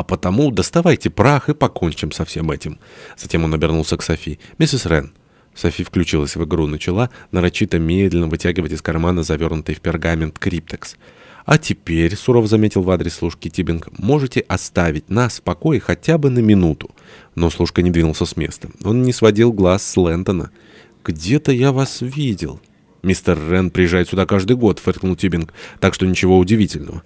А потому доставайте прах и покончим со всем этим. Затем он обернулся к Софи. «Миссис Рен». Софи включилась в игру, начала нарочито медленно вытягивать из кармана завернутый в пергамент криптекс. «А теперь», — суров заметил в адрес служки Тибинг, — «можете оставить нас в покое хотя бы на минуту». Но служка не двинулся с места. Он не сводил глаз с Лэнтона. «Где-то я вас видел». «Мистер Рен приезжает сюда каждый год», — фыркнул Тибинг, — «так что ничего удивительного».